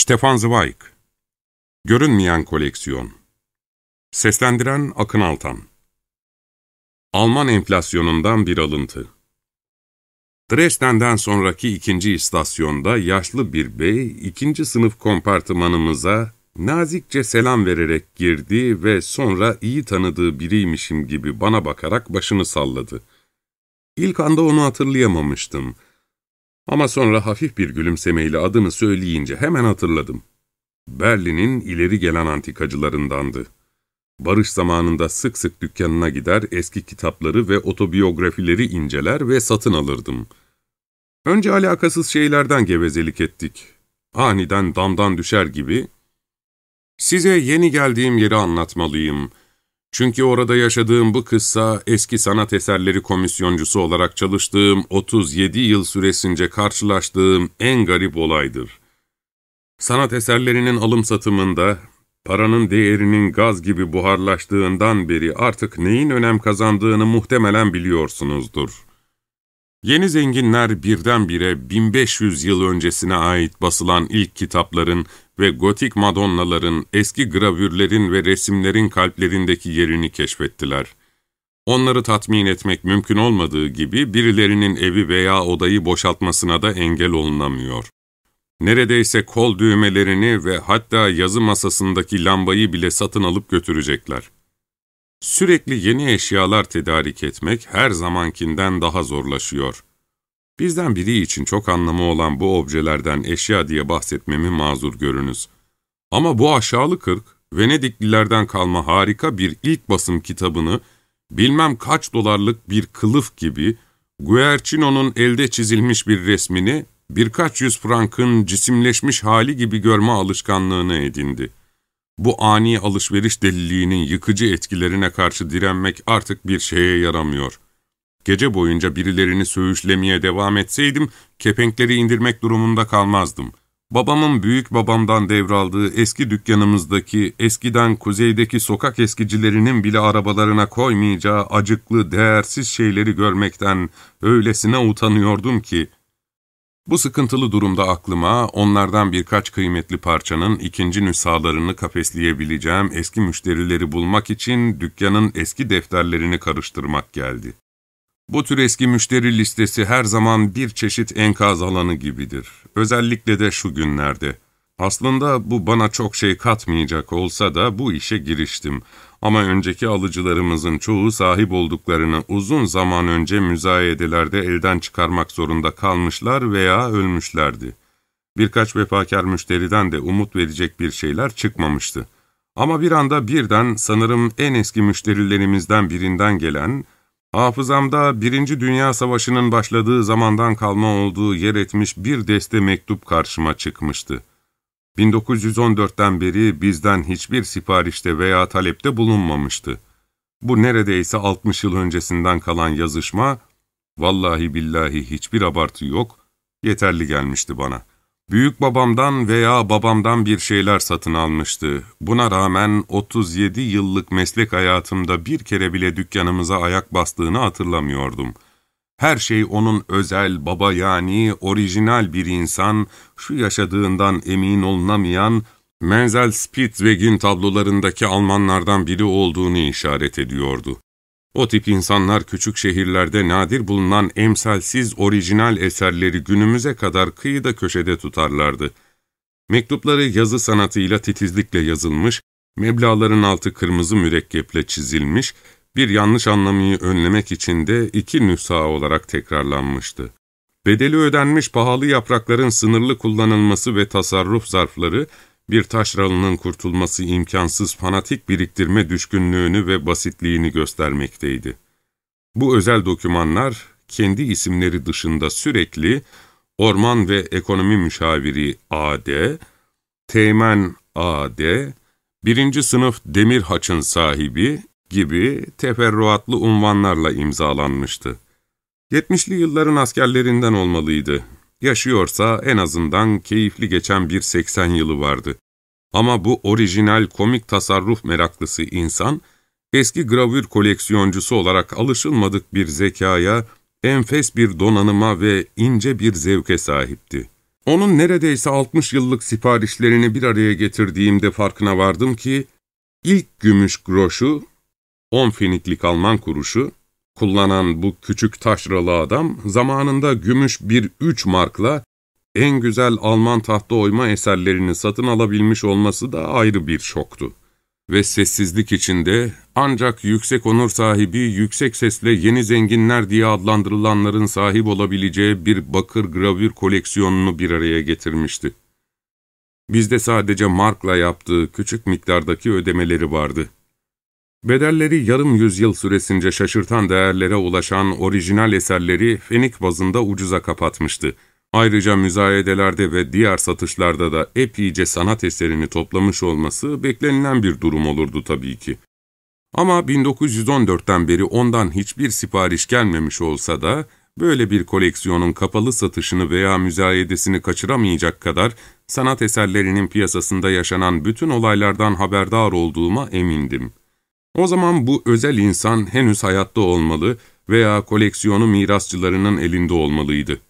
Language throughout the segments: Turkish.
Stefan Zweig Görünmeyen Koleksiyon Seslendiren Akın Altan Alman enflasyonundan bir alıntı Dresden'den sonraki ikinci istasyonda yaşlı bir bey, ikinci sınıf kompartımanımıza nazikçe selam vererek girdi ve sonra iyi tanıdığı biriymişim gibi bana bakarak başını salladı. İlk anda onu hatırlayamamıştım. Ama sonra hafif bir gülümsemeyle adını söyleyince hemen hatırladım. Berlin'in ileri gelen antikacılarındandı. Barış zamanında sık sık dükkanına gider, eski kitapları ve otobiyografileri inceler ve satın alırdım. Önce alakasız şeylerden gevezelik ettik. Aniden damdan düşer gibi, ''Size yeni geldiğim yeri anlatmalıyım. Çünkü orada yaşadığım bu kıssa eski sanat eserleri komisyoncusu olarak çalıştığım 37 yıl süresince karşılaştığım en garip olaydır. Sanat eserlerinin alım satımında, paranın değerinin gaz gibi buharlaştığından beri artık neyin önem kazandığını muhtemelen biliyorsunuzdur. Yeni zenginler birdenbire 1500 yıl öncesine ait basılan ilk kitapların ve gotik madonnaların, eski gravürlerin ve resimlerin kalplerindeki yerini keşfettiler. Onları tatmin etmek mümkün olmadığı gibi birilerinin evi veya odayı boşaltmasına da engel olunamıyor. Neredeyse kol düğmelerini ve hatta yazı masasındaki lambayı bile satın alıp götürecekler. Sürekli yeni eşyalar tedarik etmek her zamankinden daha zorlaşıyor. Bizden biri için çok anlamı olan bu objelerden eşya diye bahsetmemi mazur görünüz. Ama bu aşağılık ırk, Venediklilerden kalma harika bir ilk basım kitabını, bilmem kaç dolarlık bir kılıf gibi, Guercino'nun elde çizilmiş bir resmini, birkaç yüz frankın cisimleşmiş hali gibi görme alışkanlığını edindi. Bu ani alışveriş deliliğinin yıkıcı etkilerine karşı direnmek artık bir şeye yaramıyor.'' Gece boyunca birilerini söğüşlemeye devam etseydim, kepenkleri indirmek durumunda kalmazdım. Babamın büyük babamdan devraldığı eski dükkanımızdaki, eskiden kuzeydeki sokak eskicilerinin bile arabalarına koymayacağı acıklı, değersiz şeyleri görmekten öylesine utanıyordum ki, bu sıkıntılı durumda aklıma onlardan birkaç kıymetli parçanın ikinci nüshalarını kafesleyebileceğim eski müşterileri bulmak için dükkanın eski defterlerini karıştırmak geldi. Bu tür eski müşteri listesi her zaman bir çeşit enkaz alanı gibidir. Özellikle de şu günlerde. Aslında bu bana çok şey katmayacak olsa da bu işe giriştim. Ama önceki alıcılarımızın çoğu sahip olduklarını uzun zaman önce müzayedelerde elden çıkarmak zorunda kalmışlar veya ölmüşlerdi. Birkaç vefakar müşteriden de umut verecek bir şeyler çıkmamıştı. Ama bir anda birden sanırım en eski müşterilerimizden birinden gelen Hafızamda Birinci Dünya Savaşı'nın başladığı zamandan kalma olduğu yer etmiş bir deste mektup karşıma çıkmıştı. 1914'ten beri bizden hiçbir siparişte veya talepte bulunmamıştı. Bu neredeyse 60 yıl öncesinden kalan yazışma, vallahi billahi hiçbir abartı yok, yeterli gelmişti bana. Büyük babamdan veya babamdan bir şeyler satın almıştı. Buna rağmen 37 yıllık meslek hayatımda bir kere bile dükkanımıza ayak bastığını hatırlamıyordum. Her şey onun özel, baba yani orijinal bir insan, şu yaşadığından emin olunamayan, Menzel Spitzweg'in tablolarındaki Almanlardan biri olduğunu işaret ediyordu. O tip insanlar küçük şehirlerde nadir bulunan emsalsiz orijinal eserleri günümüze kadar kıyıda köşede tutarlardı. Mektupları yazı sanatıyla titizlikle yazılmış, meblaların altı kırmızı mürekkeple çizilmiş, bir yanlış anlamayı önlemek için de iki nüsha olarak tekrarlanmıştı. Bedeli ödenmiş pahalı yaprakların sınırlı kullanılması ve tasarruf zarfları, bir taşralının kurtulması imkansız fanatik biriktirme düşkünlüğünü ve basitliğini göstermekteydi. Bu özel dokümanlar, kendi isimleri dışında sürekli Orman ve Ekonomi Müşaviri A.D., Teğmen A.D., birinci sınıf demir haçın sahibi gibi teferruatlı unvanlarla imzalanmıştı. 70'li yılların askerlerinden olmalıydı. Yaşıyorsa en azından keyifli geçen bir 80 yılı vardı. Ama bu orijinal komik tasarruf meraklısı insan, eski gravür koleksiyoncusu olarak alışılmadık bir zekaya, enfes bir donanıma ve ince bir zevke sahipti. Onun neredeyse 60 yıllık siparişlerini bir araya getirdiğimde farkına vardım ki, ilk gümüş groşu, 10 feniklik Alman kuruşu, kullanan bu küçük taşralı adam, zamanında gümüş bir üç markla en güzel Alman tahta oyma eserlerini satın alabilmiş olması da ayrı bir şoktu. Ve sessizlik içinde ancak yüksek onur sahibi, yüksek sesle yeni zenginler diye adlandırılanların sahip olabileceği bir bakır gravür koleksiyonunu bir araya getirmişti. Bizde sadece markla yaptığı küçük miktardaki ödemeleri vardı. Bedelleri yarım yüzyıl süresince şaşırtan değerlere ulaşan orijinal eserleri fenik bazında ucuza kapatmıştı. Ayrıca müzayedelerde ve diğer satışlarda da epeyce sanat eserini toplamış olması beklenilen bir durum olurdu tabii ki. Ama 1914'ten beri ondan hiçbir sipariş gelmemiş olsa da, böyle bir koleksiyonun kapalı satışını veya müzayedesini kaçıramayacak kadar sanat eserlerinin piyasasında yaşanan bütün olaylardan haberdar olduğuma emindim. O zaman bu özel insan henüz hayatta olmalı veya koleksiyonu mirasçılarının elinde olmalıydı.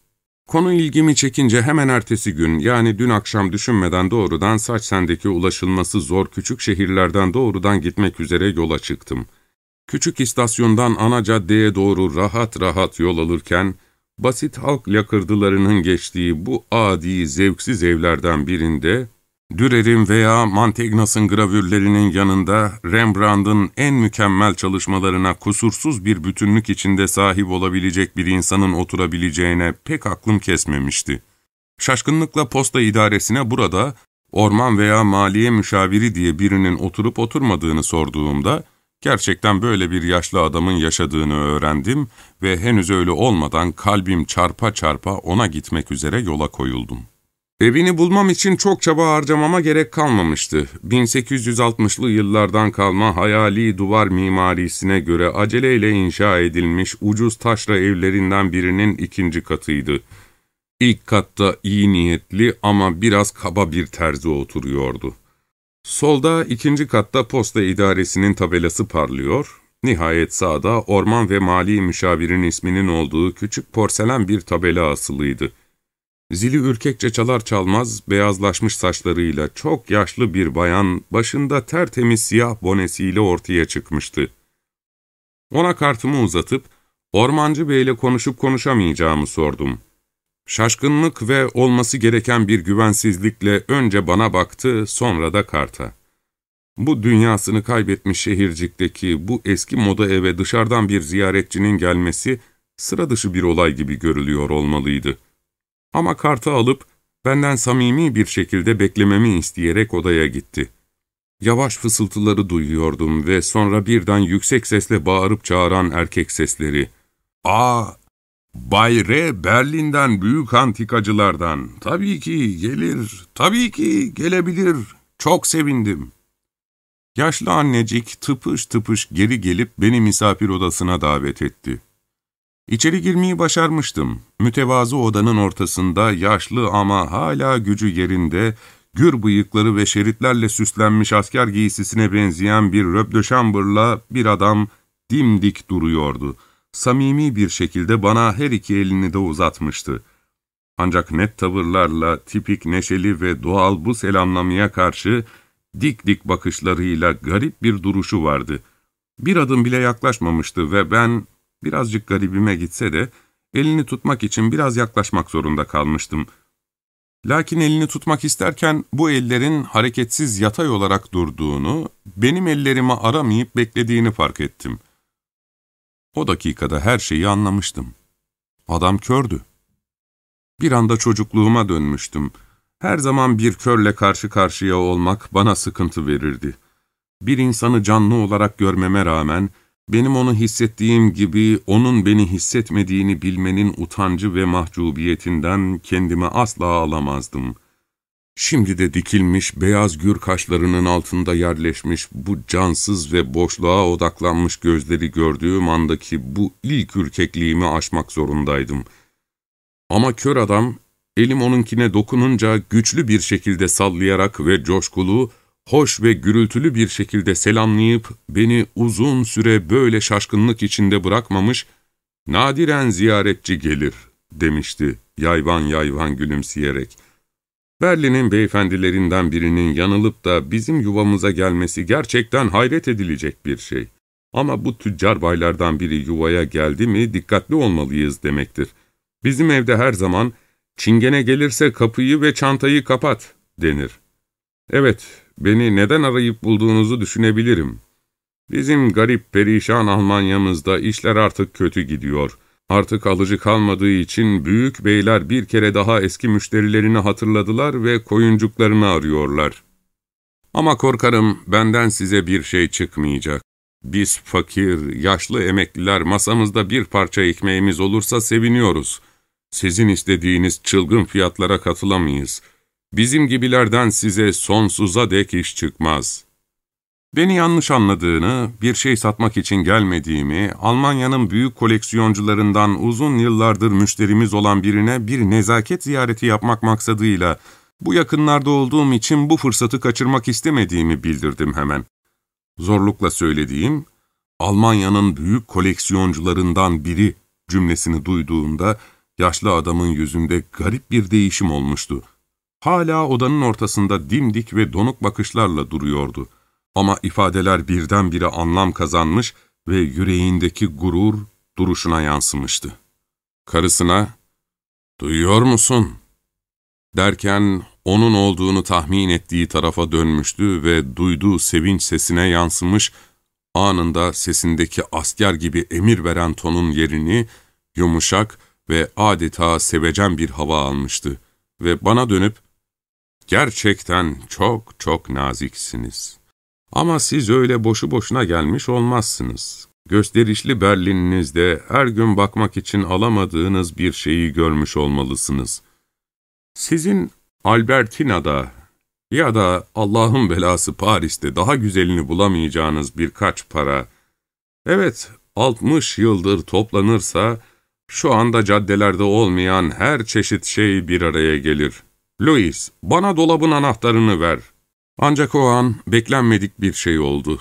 Konu ilgimi çekince hemen ertesi gün yani dün akşam düşünmeden doğrudan saç sendeki ulaşılması zor küçük şehirlerden doğrudan gitmek üzere yola çıktım. Küçük istasyondan ana caddeye doğru rahat rahat yol alırken, basit halk lakırdılarının geçtiği bu adi, zevksiz evlerden birinde, Dürer'in veya Mantegnas'ın gravürlerinin yanında Rembrandt'ın en mükemmel çalışmalarına kusursuz bir bütünlük içinde sahip olabilecek bir insanın oturabileceğine pek aklım kesmemişti. Şaşkınlıkla posta idaresine burada orman veya maliye müşaviri diye birinin oturup oturmadığını sorduğumda, gerçekten böyle bir yaşlı adamın yaşadığını öğrendim ve henüz öyle olmadan kalbim çarpa çarpa ona gitmek üzere yola koyuldum. Evini bulmam için çok çaba harcamama gerek kalmamıştı. 1860'lı yıllardan kalma hayali duvar mimarisine göre aceleyle inşa edilmiş ucuz taşra evlerinden birinin ikinci katıydı. İlk katta iyi niyetli ama biraz kaba bir terzi oturuyordu. Solda ikinci katta posta idaresinin tabelası parlıyor, nihayet sağda orman ve mali müşavirin isminin olduğu küçük porselen bir tabela asılıydı. Zili ürkekçe çalar çalmaz beyazlaşmış saçlarıyla çok yaşlı bir bayan başında tertemiz siyah bonesiyle ortaya çıkmıştı. Ona kartımı uzatıp Ormancı Bey'le konuşup konuşamayacağımı sordum. Şaşkınlık ve olması gereken bir güvensizlikle önce bana baktı, sonra da karta. Bu dünyasını kaybetmiş şehircikteki bu eski moda eve dışarıdan bir ziyaretçinin gelmesi sıra dışı bir olay gibi görülüyor olmalıydı.'' Ama kartı alıp benden samimi bir şekilde beklememi isteyerek odaya gitti. Yavaş fısıltıları duyuyordum ve sonra birden yüksek sesle bağırıp çağıran erkek sesleri. ''Aa, Bay R. Berlin'den büyük antikacılardan. Tabii ki gelir, tabii ki gelebilir. Çok sevindim.'' Yaşlı annecik tıpış tıpış geri gelip beni misafir odasına davet etti. İçeri girmeyi başarmıştım. Mütevazı odanın ortasında yaşlı ama hala gücü yerinde, gür bıyıkları ve şeritlerle süslenmiş asker giysisine benzeyen bir röbdöşambırla bir adam dimdik duruyordu. Samimi bir şekilde bana her iki elini de uzatmıştı. Ancak net tavırlarla, tipik neşeli ve doğal bu selamlamaya karşı dik dik bakışlarıyla garip bir duruşu vardı. Bir adım bile yaklaşmamıştı ve ben Birazcık garibime gitse de elini tutmak için biraz yaklaşmak zorunda kalmıştım. Lakin elini tutmak isterken bu ellerin hareketsiz yatay olarak durduğunu, benim ellerimi aramayıp beklediğini fark ettim. O dakikada her şeyi anlamıştım. Adam kördü. Bir anda çocukluğuma dönmüştüm. Her zaman bir körle karşı karşıya olmak bana sıkıntı verirdi. Bir insanı canlı olarak görmeme rağmen, benim onu hissettiğim gibi onun beni hissetmediğini bilmenin utancı ve mahcubiyetinden kendimi asla alamazdım. Şimdi de dikilmiş beyaz gür kaşlarının altında yerleşmiş bu cansız ve boşluğa odaklanmış gözleri gördüğüm andaki bu ilk ürkekliğimi aşmak zorundaydım. Ama kör adam, elim onunkine dokununca güçlü bir şekilde sallayarak ve coşkulu, hoş ve gürültülü bir şekilde selamlayıp beni uzun süre böyle şaşkınlık içinde bırakmamış, nadiren ziyaretçi gelir demişti yayvan yayvan gülümseyerek. Berlin'in beyefendilerinden birinin yanılıp da bizim yuvamıza gelmesi gerçekten hayret edilecek bir şey. Ama bu tüccar baylardan biri yuvaya geldi mi dikkatli olmalıyız demektir. Bizim evde her zaman çingene gelirse kapıyı ve çantayı kapat denir. Evet, beni neden arayıp bulduğunuzu düşünebilirim. Bizim garip perişan Almanya'mızda işler artık kötü gidiyor. Artık alıcı kalmadığı için büyük beyler bir kere daha eski müşterilerini hatırladılar ve koyuncuklarını arıyorlar. Ama korkarım benden size bir şey çıkmayacak. Biz fakir, yaşlı emekliler masamızda bir parça ekmeğimiz olursa seviniyoruz. Sizin istediğiniz çılgın fiyatlara katılamayız. Bizim gibilerden size sonsuza dek iş çıkmaz. Beni yanlış anladığını, bir şey satmak için gelmediğimi, Almanya'nın büyük koleksiyoncularından uzun yıllardır müşterimiz olan birine bir nezaket ziyareti yapmak maksadıyla bu yakınlarda olduğum için bu fırsatı kaçırmak istemediğimi bildirdim hemen. Zorlukla söylediğim, Almanya'nın büyük koleksiyoncularından biri cümlesini duyduğumda yaşlı adamın yüzünde garip bir değişim olmuştu. Hala odanın ortasında dimdik ve donuk bakışlarla duruyordu. Ama ifadeler birdenbire anlam kazanmış ve yüreğindeki gurur duruşuna yansımıştı. Karısına, ''Duyuyor musun?'' derken onun olduğunu tahmin ettiği tarafa dönmüştü ve duyduğu sevinç sesine yansımış, anında sesindeki asker gibi emir veren tonun yerini yumuşak ve adeta sevecen bir hava almıştı ve bana dönüp, ''Gerçekten çok çok naziksiniz. Ama siz öyle boşu boşuna gelmiş olmazsınız. Gösterişli Berlin'inizde her gün bakmak için alamadığınız bir şeyi görmüş olmalısınız. Sizin Albertina'da ya da Allah'ın belası Paris'te daha güzelini bulamayacağınız birkaç para, evet 60 yıldır toplanırsa şu anda caddelerde olmayan her çeşit şey bir araya gelir. Louis, bana dolabın anahtarını ver. Ancak o an beklenmedik bir şey oldu.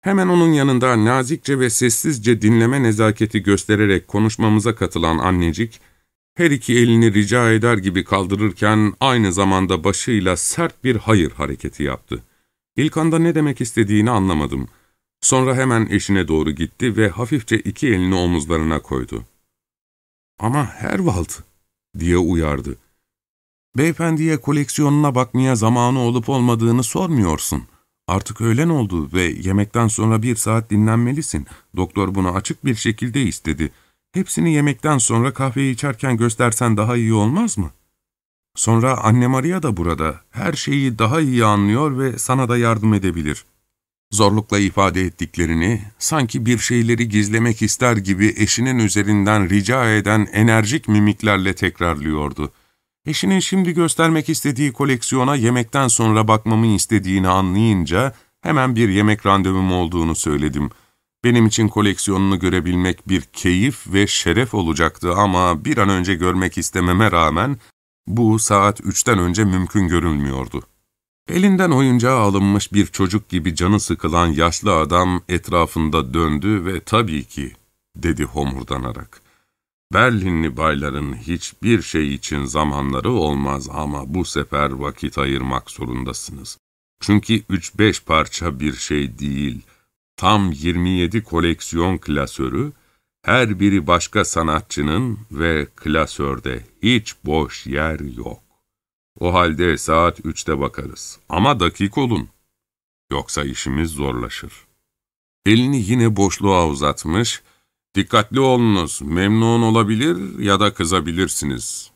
Hemen onun yanında nazikçe ve sessizce dinleme nezaketi göstererek konuşmamıza katılan annecik, her iki elini rica eder gibi kaldırırken aynı zamanda başıyla sert bir hayır hareketi yaptı. İlk anda ne demek istediğini anlamadım. Sonra hemen eşine doğru gitti ve hafifçe iki elini omuzlarına koydu. ''Ama Herwald'' diye uyardı. ''Beyefendiye koleksiyonuna bakmaya zamanı olup olmadığını sormuyorsun. Artık öğlen oldu ve yemekten sonra bir saat dinlenmelisin. Doktor bunu açık bir şekilde istedi.'' Hepsini yemekten sonra kahveyi içerken göstersen daha iyi olmaz mı? Sonra anne Maria da burada. Her şeyi daha iyi anlıyor ve sana da yardım edebilir. Zorlukla ifade ettiklerini, sanki bir şeyleri gizlemek ister gibi eşinin üzerinden rica eden enerjik mimiklerle tekrarlıyordu. Eşinin şimdi göstermek istediği koleksiyona yemekten sonra bakmamı istediğini anlayınca hemen bir yemek randevum olduğunu söyledim.'' Benim için koleksiyonunu görebilmek bir keyif ve şeref olacaktı ama bir an önce görmek istememe rağmen bu saat üçten önce mümkün görünmüyordu. Elinden oyuncağı alınmış bir çocuk gibi canı sıkılan yaşlı adam etrafında döndü ve tabii ki, dedi homurdanarak. Berlinli bayların hiçbir şey için zamanları olmaz ama bu sefer vakit ayırmak zorundasınız. Çünkü üç beş parça bir şey değil.'' tam 27 koleksiyon klasörü, her biri başka sanatçının ve klasörde hiç boş yer yok. O halde saat üçte bakarız. Ama dakik olun. Yoksa işimiz zorlaşır. Elini yine boşluğa uzatmış, dikkatli olunuz, memnun olabilir ya da kızabilirsiniz.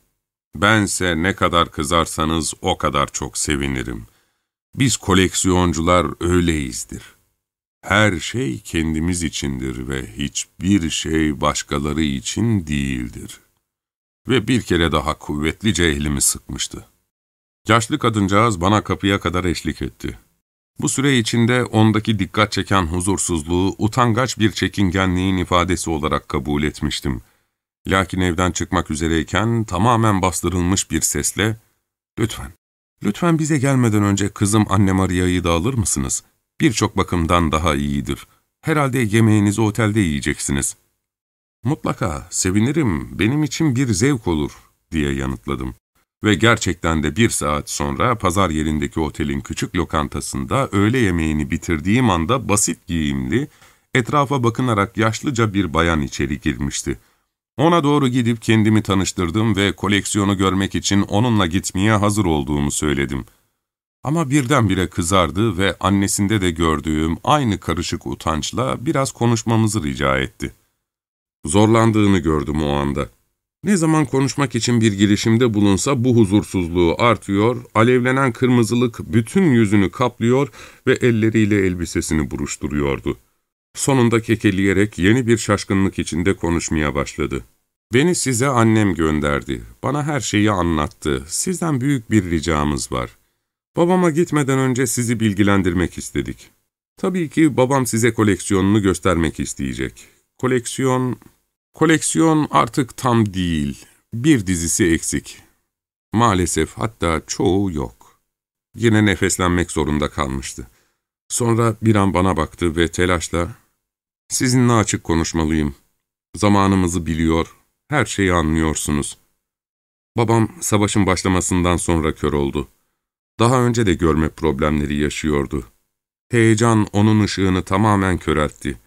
Bense ne kadar kızarsanız o kadar çok sevinirim. Biz koleksiyoncular öyleyizdir.'' Her şey kendimiz içindir ve hiçbir şey başkaları için değildir. Ve bir kere daha kuvvetlice elimi sıkmıştı. Yaşlı kadıncağız bana kapıya kadar eşlik etti. Bu süre içinde ondaki dikkat çeken huzursuzluğu utangaç bir çekingenliğin ifadesi olarak kabul etmiştim. Lakin evden çıkmak üzereyken tamamen bastırılmış bir sesle, ''Lütfen, lütfen bize gelmeden önce kızım anne Maria'yı da alır mısınız? birçok bakımdan daha iyidir. Herhalde yemeğinizi otelde yiyeceksiniz. Mutlaka, sevinirim, benim için bir zevk olur, diye yanıtladım. Ve gerçekten de bir saat sonra pazar yerindeki otelin küçük lokantasında öğle yemeğini bitirdiğim anda basit giyimli, etrafa bakınarak yaşlıca bir bayan içeri girmişti. Ona doğru gidip kendimi tanıştırdım ve koleksiyonu görmek için onunla gitmeye hazır olduğumu söyledim. Ama birdenbire kızardı ve annesinde de gördüğüm aynı karışık utançla biraz konuşmamızı rica etti. Zorlandığını gördüm o anda. Ne zaman konuşmak için bir girişimde bulunsa bu huzursuzluğu artıyor, alevlenen kırmızılık bütün yüzünü kaplıyor ve elleriyle elbisesini buruşturuyordu. Sonunda kekeleyerek yeni bir şaşkınlık içinde konuşmaya başladı. Beni size annem gönderdi. Bana her şeyi anlattı. Sizden büyük bir ricamız var. Babama gitmeden önce sizi bilgilendirmek istedik. Tabii ki babam size koleksiyonunu göstermek isteyecek. Koleksiyon... Koleksiyon artık tam değil. Bir dizisi eksik. Maalesef hatta çoğu yok. Yine nefeslenmek zorunda kalmıştı. Sonra bir an bana baktı ve telaşla, ''Sizinle açık konuşmalıyım. Zamanımızı biliyor, her şeyi anlıyorsunuz. Babam savaşın başlamasından sonra kör oldu. Daha önce de görme problemleri yaşıyordu. Heyecan onun ışığını tamamen köreltti.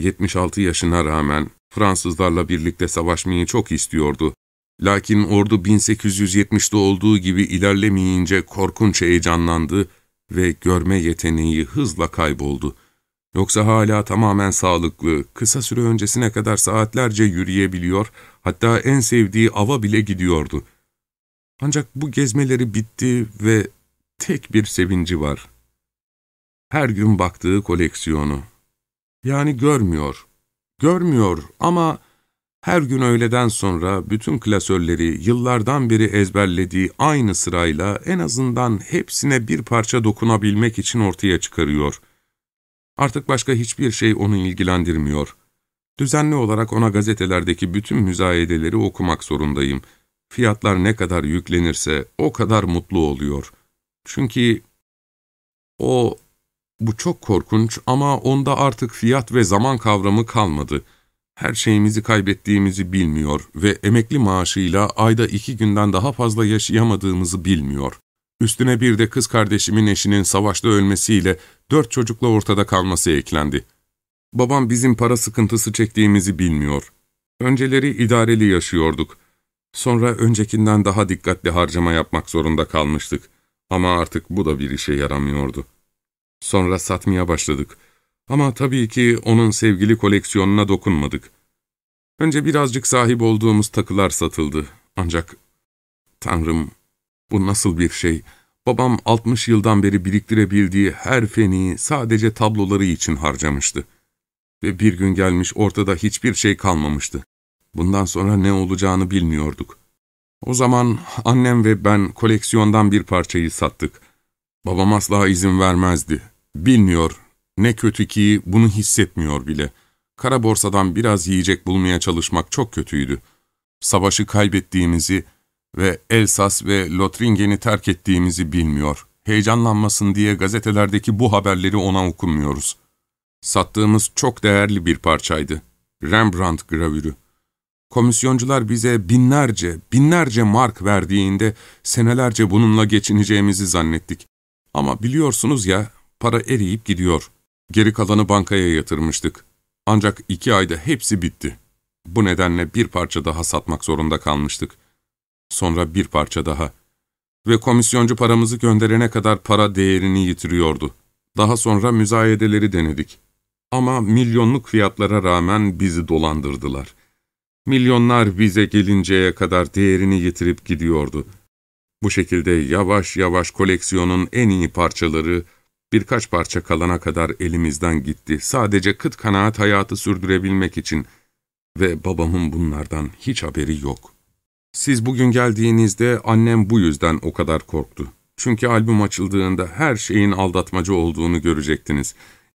76 yaşına rağmen Fransızlarla birlikte savaşmayı çok istiyordu. Lakin ordu 1870'de olduğu gibi ilerlemeyince korkunç heyecanlandı ve görme yeteneği hızla kayboldu. Yoksa hala tamamen sağlıklı, kısa süre öncesine kadar saatlerce yürüyebiliyor, hatta en sevdiği ava bile gidiyordu. Ancak bu gezmeleri bitti ve tek bir sevinci var. Her gün baktığı koleksiyonu. Yani görmüyor, görmüyor ama her gün öğleden sonra bütün klasörleri yıllardan beri ezberlediği aynı sırayla en azından hepsine bir parça dokunabilmek için ortaya çıkarıyor. Artık başka hiçbir şey onu ilgilendirmiyor. Düzenli olarak ona gazetelerdeki bütün müzayedeleri okumak zorundayım. Fiyatlar ne kadar yüklenirse o kadar mutlu oluyor. Çünkü o, bu çok korkunç ama onda artık fiyat ve zaman kavramı kalmadı. Her şeyimizi kaybettiğimizi bilmiyor ve emekli maaşıyla ayda iki günden daha fazla yaşayamadığımızı bilmiyor. Üstüne bir de kız kardeşimin eşinin savaşta ölmesiyle dört çocukla ortada kalması eklendi. Babam bizim para sıkıntısı çektiğimizi bilmiyor. Önceleri idareli yaşıyorduk. Sonra öncekinden daha dikkatli harcama yapmak zorunda kalmıştık. Ama artık bu da bir işe yaramıyordu. Sonra satmaya başladık. Ama tabii ki onun sevgili koleksiyonuna dokunmadık. Önce birazcık sahip olduğumuz takılar satıldı. Ancak, Tanrım, bu nasıl bir şey? Babam 60 yıldan beri biriktirebildiği her feni sadece tabloları için harcamıştı. Ve bir gün gelmiş ortada hiçbir şey kalmamıştı. Bundan sonra ne olacağını bilmiyorduk. O zaman annem ve ben koleksiyondan bir parçayı sattık. Babam asla izin vermezdi. Bilmiyor, ne kötü ki bunu hissetmiyor bile. Kara borsadan biraz yiyecek bulmaya çalışmak çok kötüydü. Savaşı kaybettiğimizi ve Elsas ve Lotringen'i terk ettiğimizi bilmiyor. Heyecanlanmasın diye gazetelerdeki bu haberleri ona okumuyoruz. Sattığımız çok değerli bir parçaydı. Rembrandt gravürü. Komisyoncular bize binlerce, binlerce mark verdiğinde senelerce bununla geçineceğimizi zannettik. Ama biliyorsunuz ya, para eriyip gidiyor. Geri kalanı bankaya yatırmıştık. Ancak iki ayda hepsi bitti. Bu nedenle bir parça daha satmak zorunda kalmıştık. Sonra bir parça daha. Ve komisyoncu paramızı gönderene kadar para değerini yitiriyordu. Daha sonra müzayedeleri denedik. Ama milyonluk fiyatlara rağmen bizi dolandırdılar. Milyonlar bize gelinceye kadar değerini yitirip gidiyordu. Bu şekilde yavaş yavaş koleksiyonun en iyi parçaları birkaç parça kalana kadar elimizden gitti. Sadece kıt kanaat hayatı sürdürebilmek için ve babamın bunlardan hiç haberi yok. Siz bugün geldiğinizde annem bu yüzden o kadar korktu. Çünkü albüm açıldığında her şeyin aldatmacı olduğunu görecektiniz.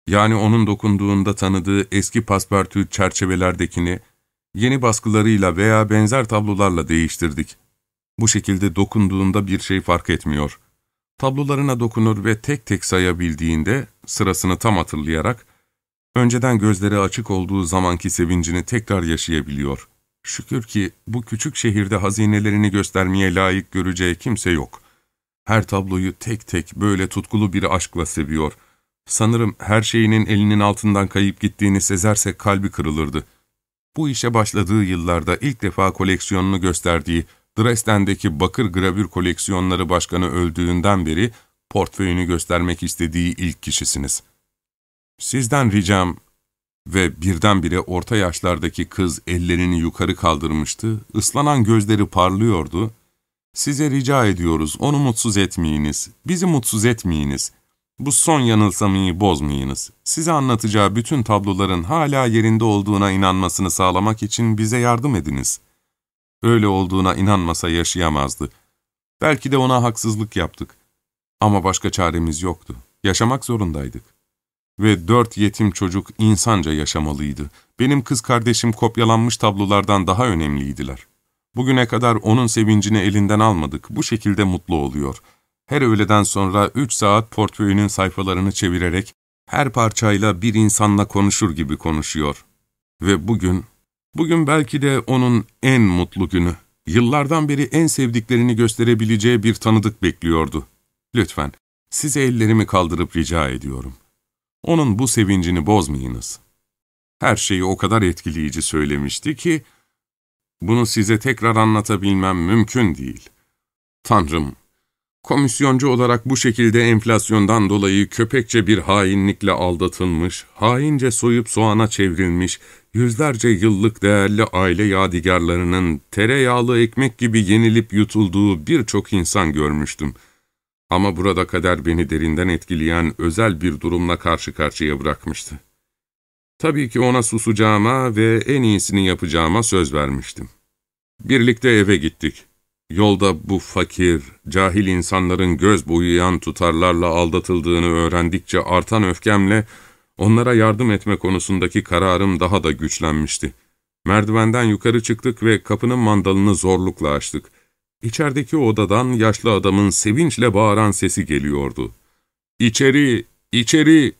Yani onun dokunduğunda tanıdığı eski paspartü çerçevelerdekini yeni baskılarıyla veya benzer tablolarla değiştirdik. Bu şekilde dokunduğunda bir şey fark etmiyor. Tablolarına dokunur ve tek tek sayabildiğinde, sırasını tam hatırlayarak, önceden gözleri açık olduğu zamanki sevincini tekrar yaşayabiliyor. Şükür ki bu küçük şehirde hazinelerini göstermeye layık göreceği kimse yok. Her tabloyu tek tek böyle tutkulu bir aşkla seviyor. Sanırım her şeyinin elinin altından kayıp gittiğini sezerse kalbi kırılırdı. Bu işe başladığı yıllarda ilk defa koleksiyonunu gösterdiği Dresden'deki bakır gravür koleksiyonları başkanı öldüğünden beri portföyünü göstermek istediği ilk kişisiniz. Sizden ricam ve birdenbire orta yaşlardaki kız ellerini yukarı kaldırmıştı, ıslanan gözleri parlıyordu. Size rica ediyoruz, onu mutsuz etmeyiniz, bizi mutsuz etmeyiniz. Bu son yanılsamayı bozmayınız. Size anlatacağı bütün tabloların hala yerinde olduğuna inanmasını sağlamak için bize yardım ediniz. Öyle olduğuna inanmasa yaşayamazdı. Belki de ona haksızlık yaptık. Ama başka çaremiz yoktu. Yaşamak zorundaydık. Ve dört yetim çocuk insanca yaşamalıydı. Benim kız kardeşim kopyalanmış tablolardan daha önemliydiler. Bugüne kadar onun sevincini elinden almadık. Bu şekilde mutlu oluyor. Her öğleden sonra üç saat portföyünün sayfalarını çevirerek her parçayla bir insanla konuşur gibi konuşuyor. Ve bugün, bugün belki de onun en mutlu günü. Yıllardan beri en sevdiklerini gösterebileceği bir tanıdık bekliyordu. Lütfen, size ellerimi kaldırıp rica ediyorum. Onun bu sevincini bozmayınız. Her şeyi o kadar etkileyici söylemişti ki, bunu size tekrar anlatabilmem mümkün değil. Tanrım, komisyoncu olarak bu şekilde enflasyondan dolayı köpekçe bir hainlikle aldatılmış, haince soyup soğana çevrilmiş, yüzlerce yıllık değerli aile yadigarlarının tereyağlı ekmek gibi yenilip yutulduğu birçok insan görmüştüm.'' Ama burada kader beni derinden etkileyen özel bir durumla karşı karşıya bırakmıştı. Tabii ki ona susacağıma ve en iyisini yapacağıma söz vermiştim. Birlikte eve gittik. Yolda bu fakir, cahil insanların göz boyayan tutarlarla aldatıldığını öğrendikçe artan öfkemle onlara yardım etme konusundaki kararım daha da güçlenmişti. Merdivenden yukarı çıktık ve kapının mandalını zorlukla açtık. İçerideki odadan yaşlı adamın sevinçle bağıran sesi geliyordu. ''İçeri, içeri!''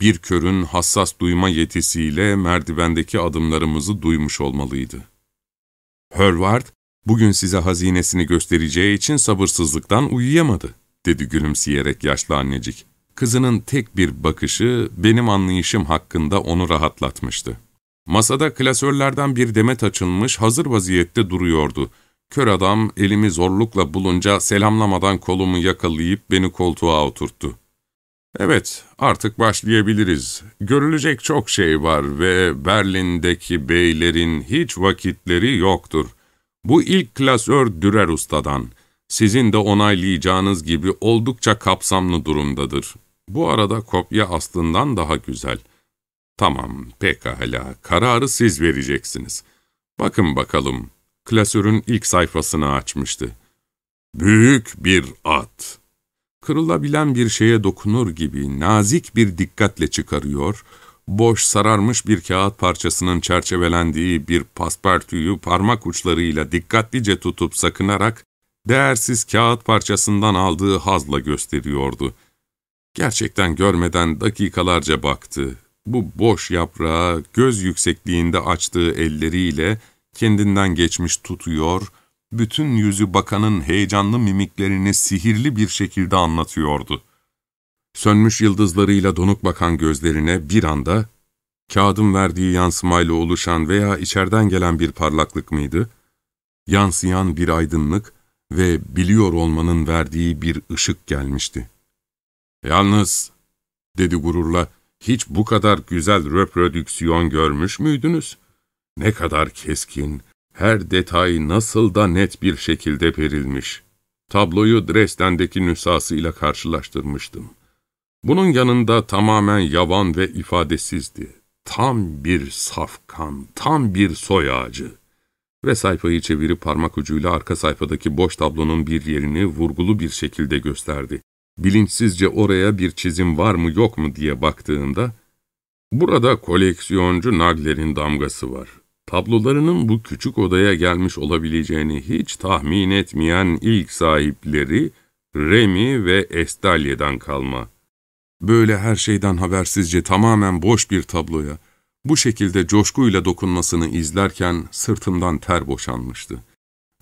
Bir körün hassas duyma yetisiyle merdivendeki adımlarımızı duymuş olmalıydı. Hörvard, bugün size hazinesini göstereceği için sabırsızlıktan uyuyamadı, dedi gülümseyerek yaşlı annecik. Kızının tek bir bakışı benim anlayışım hakkında onu rahatlatmıştı. Masada klasörlerden bir demet açılmış, hazır vaziyette duruyordu. Kör adam elimi zorlukla bulunca selamlamadan kolumu yakalayıp beni koltuğa oturttu. Evet, artık başlayabiliriz. Görülecek çok şey var ve Berlin'deki beylerin hiç vakitleri yoktur. Bu ilk klasör Dürer Usta'dan. Sizin de onaylayacağınız gibi oldukça kapsamlı durumdadır. Bu arada kopya aslından daha güzel. Tamam, pekala, kararı siz vereceksiniz. Bakın bakalım, klasörün ilk sayfasını açmıştı. Büyük bir at. Kırılabilen bir şeye dokunur gibi nazik bir dikkatle çıkarıyor, boş sararmış bir kağıt parçasının çerçevelendiği bir paspartüyü parmak uçlarıyla dikkatlice tutup sakınarak, değersiz kağıt parçasından aldığı hazla gösteriyordu. Gerçekten görmeden dakikalarca baktı. Bu boş yaprağı göz yüksekliğinde açtığı elleriyle kendinden geçmiş tutuyor, bütün yüzü bakanın heyecanlı mimiklerini sihirli bir şekilde anlatıyordu. Sönmüş yıldızlarıyla donuk bakan gözlerine bir anda, kağıdın verdiği yansımayla oluşan veya içeriden gelen bir parlaklık mıydı? Yansıyan bir aydınlık ve biliyor olmanın verdiği bir ışık gelmişti. ''Yalnız'' dedi gururla, ''hiç bu kadar güzel reprodüksiyon görmüş müydünüz?'' Ne kadar keskin, her detay nasıl da net bir şekilde verilmiş. Tabloyu Dresden'deki nüshasıyla karşılaştırmıştım. Bunun yanında tamamen yavan ve ifadesizdi. Tam bir safkan, tam bir soy ağacı. Ve sayfayı çevirip parmak ucuyla arka sayfadaki boş tablonun bir yerini vurgulu bir şekilde gösterdi. Bilinçsizce oraya bir çizim var mı yok mu diye baktığında, burada koleksiyoncu Nagler'in damgası var. Tablolarının bu küçük odaya gelmiş olabileceğini hiç tahmin etmeyen ilk sahipleri Remy ve Estalya'dan kalma. Böyle her şeyden habersizce tamamen boş bir tabloya, Bu şekilde coşkuyla dokunmasını izlerken sırtımdan ter boşanmıştı.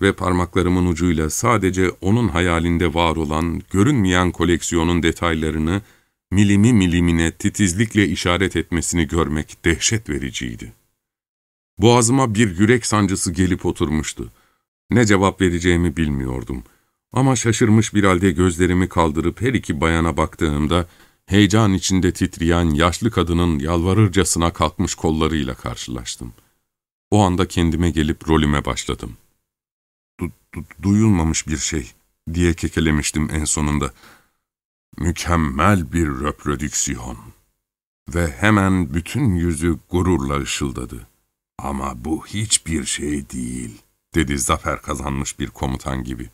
Ve parmaklarımın ucuyla sadece onun hayalinde var olan, görünmeyen koleksiyonun detaylarını milimi milimine titizlikle işaret etmesini görmek dehşet vericiydi. Boğazıma bir yürek sancısı gelip oturmuştu. Ne cevap vereceğimi bilmiyordum. Ama şaşırmış bir halde gözlerimi kaldırıp her iki bayana baktığımda, heyecan içinde titreyen yaşlı kadının yalvarırcasına kalkmış kollarıyla karşılaştım. O anda kendime gelip rolüme başladım. Du du duyulmamış bir şey diye kekelemiştim en sonunda. Mükemmel bir reprodüksiyon. Ve hemen bütün yüzü gururla ışıldadı. Ama bu hiçbir şey değil, dedi zafer kazanmış bir komutan gibi.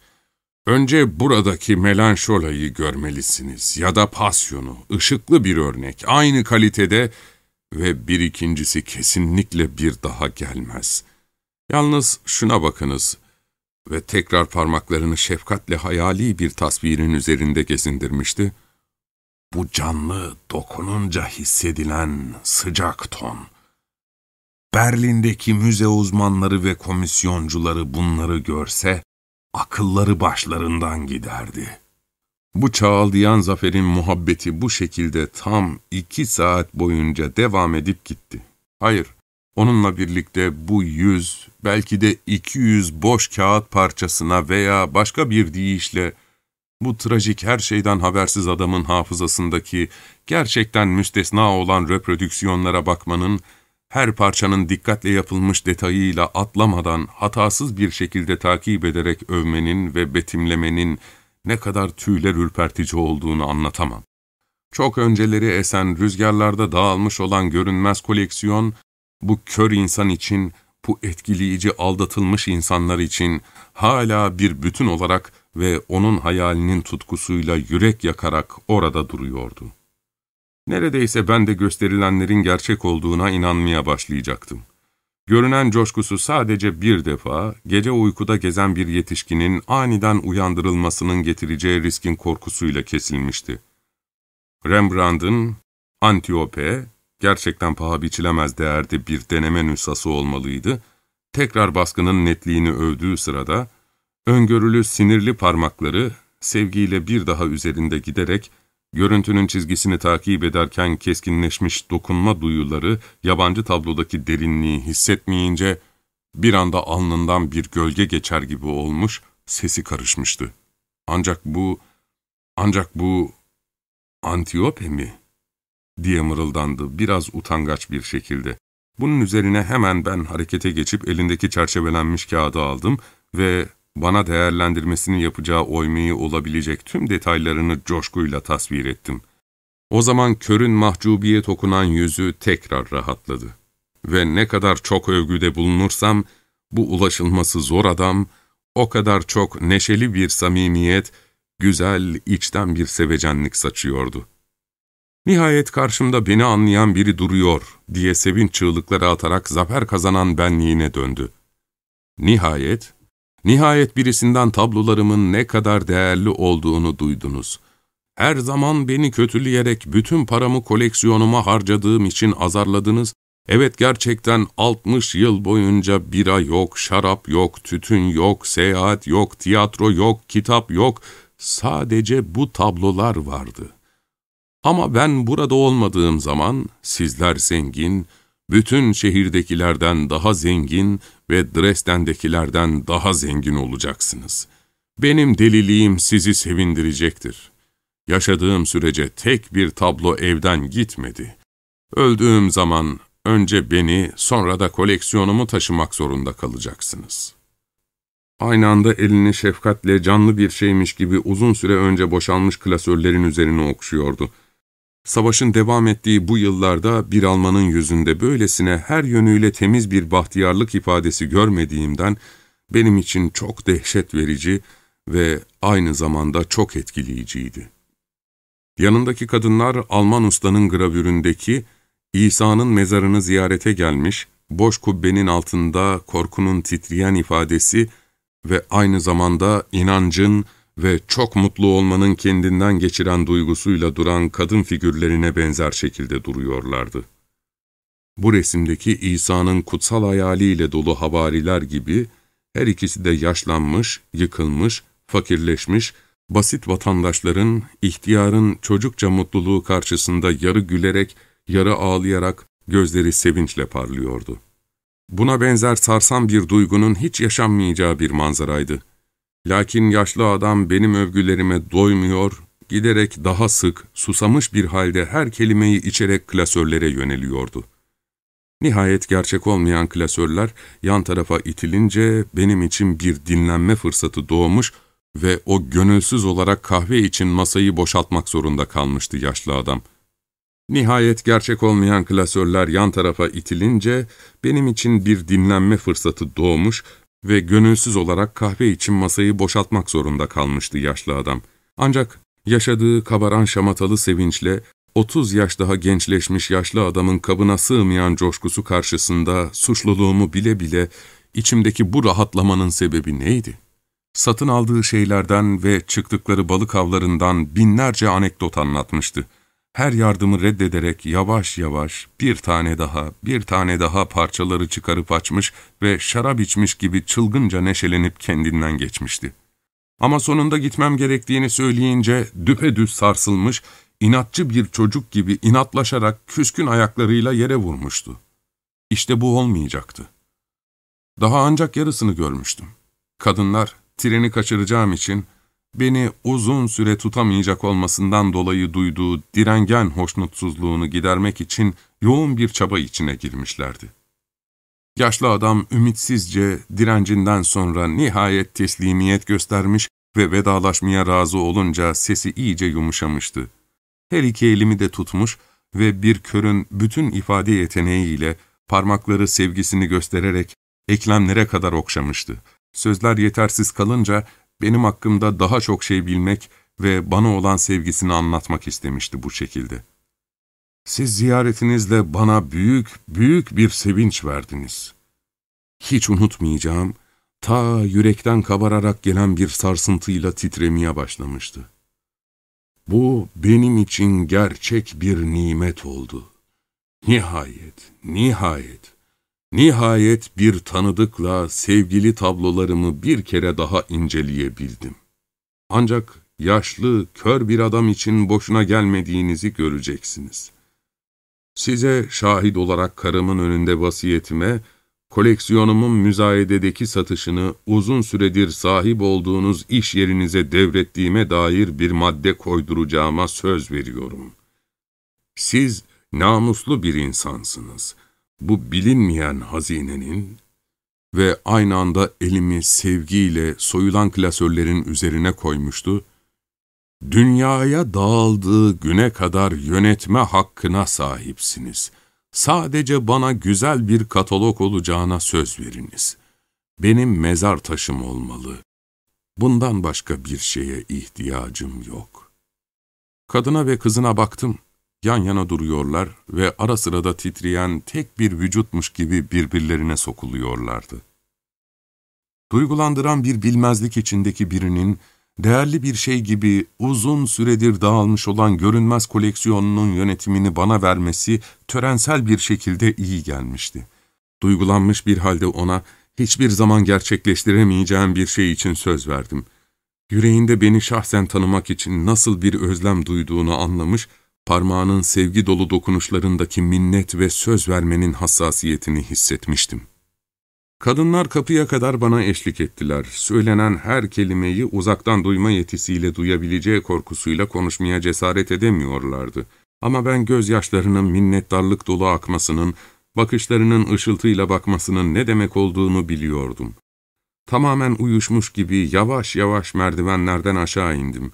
Önce buradaki melanşolayı görmelisiniz ya da pasyonu, ışıklı bir örnek, aynı kalitede ve bir ikincisi kesinlikle bir daha gelmez. Yalnız şuna bakınız ve tekrar parmaklarını şefkatle hayali bir tasvirin üzerinde gezindirmişti. Bu canlı, dokununca hissedilen sıcak ton. Berlin'deki müze uzmanları ve komisyoncuları bunları görse, akılları başlarından giderdi. Bu çağaldayan zaferin muhabbeti bu şekilde tam iki saat boyunca devam edip gitti. Hayır, onunla birlikte bu yüz, belki de iki yüz boş kağıt parçasına veya başka bir deyişle bu trajik her şeyden habersiz adamın hafızasındaki gerçekten müstesna olan reprodüksiyonlara bakmanın her parçanın dikkatle yapılmış detayıyla atlamadan hatasız bir şekilde takip ederek övmenin ve betimlemenin ne kadar tüyler ürpertici olduğunu anlatamam. Çok önceleri esen rüzgarlarda dağılmış olan görünmez koleksiyon, bu kör insan için, bu etkileyici aldatılmış insanlar için hala bir bütün olarak ve onun hayalinin tutkusuyla yürek yakarak orada duruyordu. Neredeyse ben de gösterilenlerin gerçek olduğuna inanmaya başlayacaktım. Görünen coşkusu sadece bir defa, gece uykuda gezen bir yetişkinin aniden uyandırılmasının getireceği riskin korkusuyla kesilmişti. Rembrandt'ın Antiope, gerçekten paha biçilemez değerde bir deneme nüshası olmalıydı, tekrar baskının netliğini övdüğü sırada, öngörülü sinirli parmakları sevgiyle bir daha üzerinde giderek, Görüntünün çizgisini takip ederken keskinleşmiş dokunma duyuları yabancı tablodaki derinliği hissetmeyince bir anda alnından bir gölge geçer gibi olmuş, sesi karışmıştı. Ancak bu, ancak bu Antiope mi? diye mırıldandı biraz utangaç bir şekilde. Bunun üzerine hemen ben harekete geçip elindeki çerçevelenmiş kağıdı aldım ve bana değerlendirmesini yapacağı oymayı olabilecek tüm detaylarını coşkuyla tasvir ettim. O zaman körün mahcubiyet okunan yüzü tekrar rahatladı. Ve ne kadar çok övgüde bulunursam, bu ulaşılması zor adam, o kadar çok neşeli bir samimiyet, güzel, içten bir sevecenlik saçıyordu. Nihayet karşımda beni anlayan biri duruyor diye sevinç çığlıkları atarak zafer kazanan benliğine döndü. Nihayet Nihayet birisinden tablolarımın ne kadar değerli olduğunu duydunuz. Her zaman beni kötüleyerek bütün paramı koleksiyonuma harcadığım için azarladınız. Evet gerçekten 60 yıl boyunca bira yok, şarap yok, tütün yok, seyahat yok, tiyatro yok, kitap yok. Sadece bu tablolar vardı. Ama ben burada olmadığım zaman sizler zengin, bütün şehirdekilerden daha zengin ve Dresden'dekilerden daha zengin olacaksınız. Benim deliliğim sizi sevindirecektir. Yaşadığım sürece tek bir tablo evden gitmedi. Öldüğüm zaman önce beni, sonra da koleksiyonumu taşımak zorunda kalacaksınız. Aynı anda elini şefkatle canlı bir şeymiş gibi uzun süre önce boşalmış klasörlerin üzerine okşuyordu. Savaşın devam ettiği bu yıllarda bir Almanın yüzünde böylesine her yönüyle temiz bir bahtiyarlık ifadesi görmediğimden benim için çok dehşet verici ve aynı zamanda çok etkileyiciydi. Yanındaki kadınlar Alman ustanın gravüründeki İsa'nın mezarını ziyarete gelmiş, boş kubbenin altında korkunun titreyen ifadesi ve aynı zamanda inancın, ve çok mutlu olmanın kendinden geçiren duygusuyla duran kadın figürlerine benzer şekilde duruyorlardı. Bu resimdeki İsa'nın kutsal hayaliyle dolu havariler gibi her ikisi de yaşlanmış, yıkılmış, fakirleşmiş, basit vatandaşların, ihtiyarın çocukça mutluluğu karşısında yarı gülerek, yarı ağlayarak gözleri sevinçle parlıyordu. Buna benzer sarsan bir duygunun hiç yaşanmayacağı bir manzaraydı. Lakin yaşlı adam benim övgülerime doymuyor, giderek daha sık, susamış bir halde her kelimeyi içerek klasörlere yöneliyordu. Nihayet gerçek olmayan klasörler yan tarafa itilince benim için bir dinlenme fırsatı doğmuş ve o gönülsüz olarak kahve için masayı boşaltmak zorunda kalmıştı yaşlı adam. Nihayet gerçek olmayan klasörler yan tarafa itilince benim için bir dinlenme fırsatı doğmuş ve gönülsüz olarak kahve için masayı boşaltmak zorunda kalmıştı yaşlı adam. Ancak yaşadığı kabaran şamatalı sevinçle 30 yaş daha gençleşmiş yaşlı adamın kabına sığmayan coşkusu karşısında suçluluğumu bile bile içimdeki bu rahatlamanın sebebi neydi? Satın aldığı şeylerden ve çıktıkları balık avlarından binlerce anekdot anlatmıştı. Her yardımı reddederek yavaş yavaş bir tane daha, bir tane daha parçaları çıkarıp açmış ve şarap içmiş gibi çılgınca neşelenip kendinden geçmişti. Ama sonunda gitmem gerektiğini söyleyince düpedüz sarsılmış, inatçı bir çocuk gibi inatlaşarak küskün ayaklarıyla yere vurmuştu. İşte bu olmayacaktı. Daha ancak yarısını görmüştüm. Kadınlar, treni kaçıracağım için beni uzun süre tutamayacak olmasından dolayı duyduğu direngen hoşnutsuzluğunu gidermek için yoğun bir çaba içine girmişlerdi. Yaşlı adam ümitsizce direncinden sonra nihayet teslimiyet göstermiş ve vedalaşmaya razı olunca sesi iyice yumuşamıştı. Her iki elimi de tutmuş ve bir körün bütün ifade yeteneğiyle parmakları sevgisini göstererek eklemlere kadar okşamıştı. Sözler yetersiz kalınca benim hakkımda daha çok şey bilmek ve bana olan sevgisini anlatmak istemişti bu şekilde. Siz ziyaretinizle bana büyük, büyük bir sevinç verdiniz. Hiç unutmayacağım, ta yürekten kabararak gelen bir sarsıntıyla titremeye başlamıştı. Bu benim için gerçek bir nimet oldu. Nihayet, nihayet, nihayet bir tanıdıkla sevgili tablolarımı bir kere daha inceleyebildim. Ancak yaşlı, kör bir adam için boşuna gelmediğinizi göreceksiniz. Size şahit olarak karımın önünde vasiyetime, koleksiyonumun müzayededeki satışını uzun süredir sahip olduğunuz iş yerinize devrettiğime dair bir madde koyduracağıma söz veriyorum. Siz namuslu bir insansınız. Bu bilinmeyen hazinenin ve aynı anda elimi sevgiyle soyulan klasörlerin üzerine koymuştu, dünyaya dağıldığı güne kadar yönetme hakkına sahipsiniz.'' Sadece bana güzel bir katalog olacağına söz veriniz. Benim mezar taşım olmalı. Bundan başka bir şeye ihtiyacım yok. Kadına ve kızına baktım. Yan yana duruyorlar ve ara sırada titreyen tek bir vücutmuş gibi birbirlerine sokuluyorlardı. Duygulandıran bir bilmezlik içindeki birinin değerli bir şey gibi uzun süredir dağılmış olan görünmez koleksiyonunun yönetimini bana vermesi törensel bir şekilde iyi gelmişti. Duygulanmış bir halde ona hiçbir zaman gerçekleştiremeyeceğim bir şey için söz verdim. Yüreğinde beni şahsen tanımak için nasıl bir özlem duyduğunu anlamış, parmağının sevgi dolu dokunuşlarındaki minnet ve söz vermenin hassasiyetini hissetmiştim. Kadınlar kapıya kadar bana eşlik ettiler. Söylenen her kelimeyi uzaktan duyma yetisiyle duyabileceği korkusuyla konuşmaya cesaret edemiyorlardı. Ama ben gözyaşlarının minnettarlık dolu akmasının, bakışlarının ışıltıyla bakmasının ne demek olduğunu biliyordum. Tamamen uyuşmuş gibi yavaş yavaş merdivenlerden aşağı indim.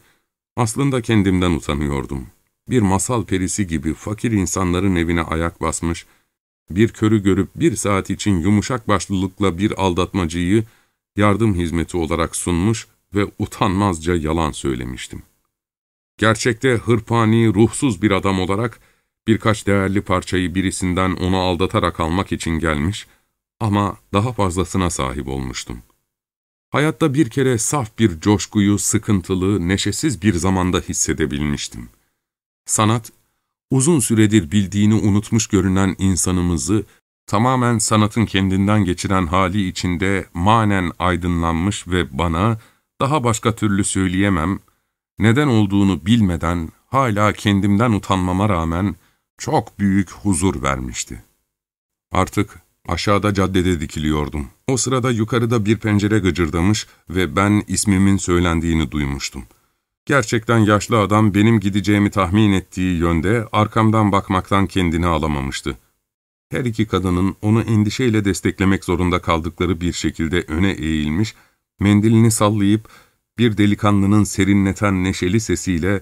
Aslında kendimden utanıyordum. Bir masal perisi gibi fakir insanların evine ayak basmış, bir körü görüp bir saat için yumuşak başlılıkla bir aldatmacıyı yardım hizmeti olarak sunmuş ve utanmazca yalan söylemiştim. Gerçekte hırpani, ruhsuz bir adam olarak birkaç değerli parçayı birisinden onu aldatarak almak için gelmiş ama daha fazlasına sahip olmuştum. Hayatta bir kere saf bir coşkuyu sıkıntılı, neşesiz bir zamanda hissedebilmiştim. Sanat, uzun süredir bildiğini unutmuş görünen insanımızı, tamamen sanatın kendinden geçiren hali içinde manen aydınlanmış ve bana, daha başka türlü söyleyemem, neden olduğunu bilmeden, hala kendimden utanmama rağmen, çok büyük huzur vermişti. Artık aşağıda caddede dikiliyordum. O sırada yukarıda bir pencere gıcırdamış ve ben ismimin söylendiğini duymuştum. Gerçekten yaşlı adam benim gideceğimi tahmin ettiği yönde arkamdan bakmaktan kendini alamamıştı. Her iki kadının onu endişeyle desteklemek zorunda kaldıkları bir şekilde öne eğilmiş, mendilini sallayıp bir delikanlının serinleten neşeli sesiyle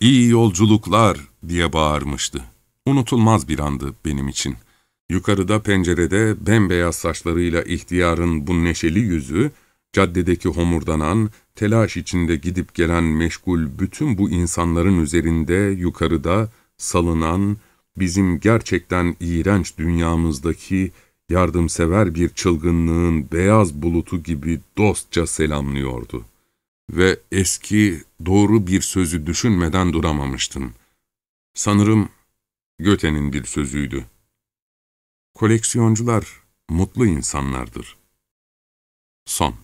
''İyi yolculuklar!'' diye bağırmıştı. Unutulmaz bir andı benim için. Yukarıda pencerede bembeyaz saçlarıyla ihtiyarın bu neşeli yüzü, caddedeki homurdanan, telaş içinde gidip gelen meşgul bütün bu insanların üzerinde yukarıda salınan, bizim gerçekten iğrenç dünyamızdaki yardımsever bir çılgınlığın beyaz bulutu gibi dostça selamlıyordu. Ve eski, doğru bir sözü düşünmeden duramamıştım. Sanırım Göte'nin bir sözüydü. Koleksiyoncular mutlu insanlardır. Son